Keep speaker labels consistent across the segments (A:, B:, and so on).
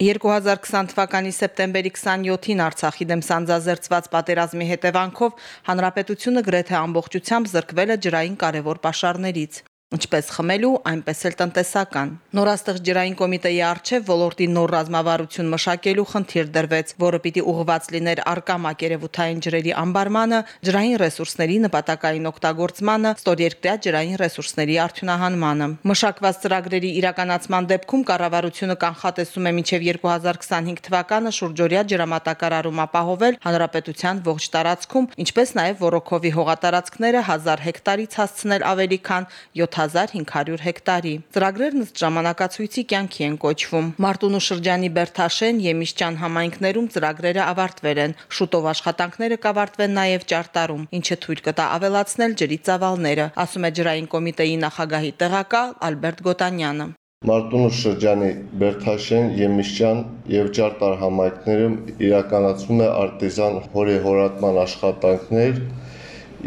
A: 2020 թվականի սեպտեմբերի 27-ին Արցախի դեմ սանձազերծված պատերազմի հետևանքով հանրապետությունը գրեթե ամբողջությամբ զրկվել է ջրային կարևոր պաշարներից ինչպես խմելու, այնպես էլ տնտեսական։ Նորաստեղծ ջրային կոմիտեի արչև ոլորտի նոր ռազմավարություն մշակելու խնդիր դրվեց, որը պիտի ուղղված լիներ արկա մակերևութային ջրերի ամբարմանը, ջրային ռեսուրսների նպատակային օգտագործմանը, ստորերկրյա ջրային ռեսուրսների արդյունահանմանը։ Մշակված ծրագրերի իրականացման դեպքում կառավարությունը կանխատեսում է մինչև 2025 թվականը շուրջօրյա ջրամատակարարում ապահովել հանրապետության ողջ տարածքում, ինչպես նաև Վորոքովի հողատարածքները 1000 հեկտարից հասցնել ավելի քան 7 7500 հեկտարի։ Ծրագրերն ըստ ժամանակացույցի կյանքի են կոչվում։ Մարտունու շրջանի Բերթաշեն, Եմիշճան համայնքներում ծրագրերը ավարտվել են։ Շուտով աշխատանքները կավարտվեն նաև Ճարտարում, ինչը թույլ կտա ավելացնել ջրի ծավալները, ասում է ջրային կոմիտեի նախագահի տեղակալ Ալբերտ Գոտանյանը։
B: Մարտունու շրջանի Բերթաշեն, Եմիշճան եւ Ճարտար համայնքներում իրականացում է արտեզան հորեհորատման աշխատանքներ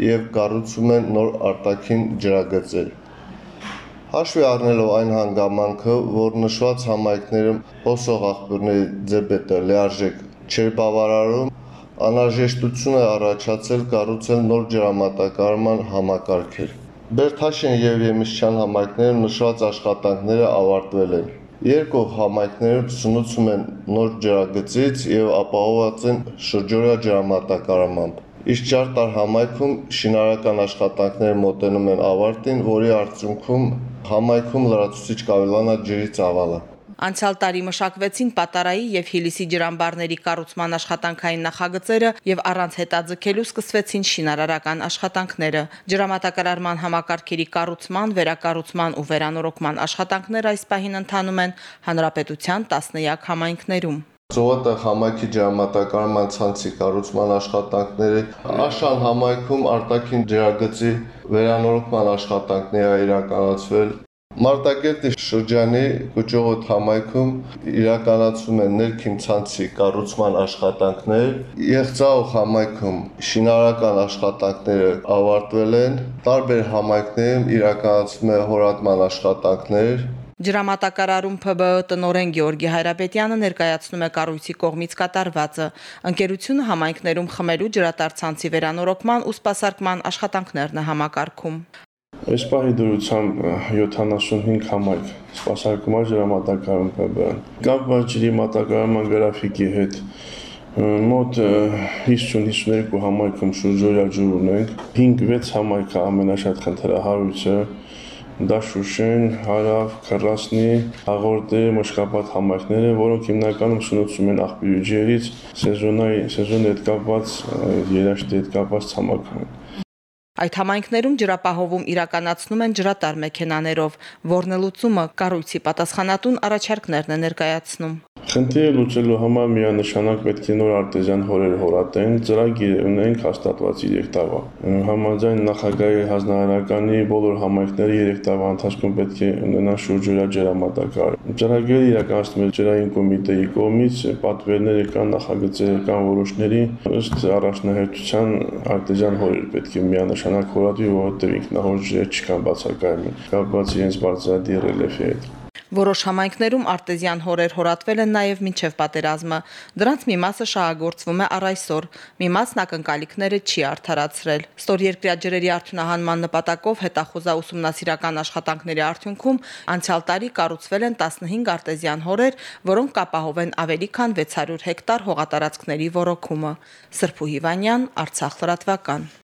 B: եւ կառուցում են նոր արտաքին ջրագծեր։ Հաշվի առնելով այն հանգամանքը, որ նշված համայնքներում հոսող աղբյուրների ձեբետը լիարժեք չէր բավարարում, անհրաժեշտություն է առաջացել կառուցել նոր ջրամատակարարման համակարգեր։ Բերթաշեն եւ Եմիշչյան համայնքներում նշված աշխատանքները ավարտվել են։ Երկու համայնքներում ծնուցում են նոր ջրագծից եւ ապահոված են շրջօրյա ջրամատակարարմամբ իսկ ճարտար համայնքում շինարական աշխատանքները մոտենում են ավարտին, որի արդյունքում համայնքում լրացուցիչ կավելանա ջրի ծավալը։
A: Անցյալ տարի մշակվեցին Պատարայի եւ Հիլիսի ջրամբարների կառուցման աշխատանքային նախագծերը եւ առանց հետաձգելու սկսվեցին շինարարական աշխատանքները։ Ջրամատակարարման համակարգերի կառուցման, վերակառուցման ու վերանորոգման աշխատանքները այս պահին ընթանում են հանրապետության 13 համայնքներում։
B: Ծովատեղ համայնքի ջրամատակարարման ցանցի կառուցման աշխատանքները Աշան համայնքում արտաքին ջրագծի վերանորոգման աշխատանքները իրականացվել Մարտակերտի շրջանի Կոճողոտ համայնքում իրականացում են ներքին ցանցի կառուցման աշխատանքներ, Եղծաղ համայնքում շինարարական աշխատանքները ավարտվել են, տարբեր համայնքներում իրականացում է հորատման աշխատանքներ,
A: Ջրամատակարարում ՓԲԸ տնորեն Գեորգի Հայրապետյանը ներկայացնում է կառույցի կողմից կատարվածը։ Ընկերությունը համայնքներում խմելու ջրատարցանցի վերանորոգման ու սպասարկման աշխատանքներն է համակարգում։
C: Այս պահի դրությամբ 75 համայնք սպասարկում է ջրամատակարարում ՊԲ։ Կապված ջրի մատակարարման գրաֆիկի հետ մոտ 50-52 համայնքում շուրջօրյա ջուր ունենք 5-6 համայնքը ամենաշատ խնդրահարույցը դա Շուշեն, Հարավ, Քրասնի, Աղորդի, Մշկապատ համայնքները, որոնք հիմնականում սնուցում են աղբյուրի ջերից, սեզոնայի սեզոնի հետ կապված երաշտի հետ կապված ցամաք։
A: Այդ համայնքներում ջրապահովում իրականացնում են ջրատար մեքենաներով, որն լուծումը կառույցի պատասխանատուն առաջարկներն է ներկայացնում։
C: Խնդիրը լուծելու համար միանշանակ պետք է նոր արտեզյան հորեր հորատեն, ծրագիր ունենք հաստատված 3 տարվա։ Համաձայն նախագահի հանրահարականի բոլոր համայնքները 3 տարվա ընթացքում պետք է ունենան շուրջօրյա ջրամատակար։ Ծրագիրը իրականացնում է ջրային կոմիտեի կողմից, պատվերները կան, նախագծերը կան որոշների ըստ առաջնահերթության արտեզյան հորեր պետք է միանշանակ հորատվի, որովհետև ինքնահոր ջրեր չկան բացակայում։ Կապված իրենց բարձրադի ռելիեֆի հետ։
A: Որոշ համայնքներում արտեզյան հորեր հորատվել են նաև մինչև պատերազմը։ Դրանց մի մասը շահագործվում է առ այսօր, մի մասն ակնկալիքները չի արդարացրել։ Ստորերկրյա ջրերի արդյունահանման նպատակով հետախուզա ուսումնասիրական աշխատանքների արդյունքում անցյալ տարի կառուցվել են 15 արտեզյան հորեր, որոնք կապահովեն ավելի քան 600 հեկտար հողատարածքների ոռոգումը։ Սրփու Հիվանյան, Արցախ լրատվական։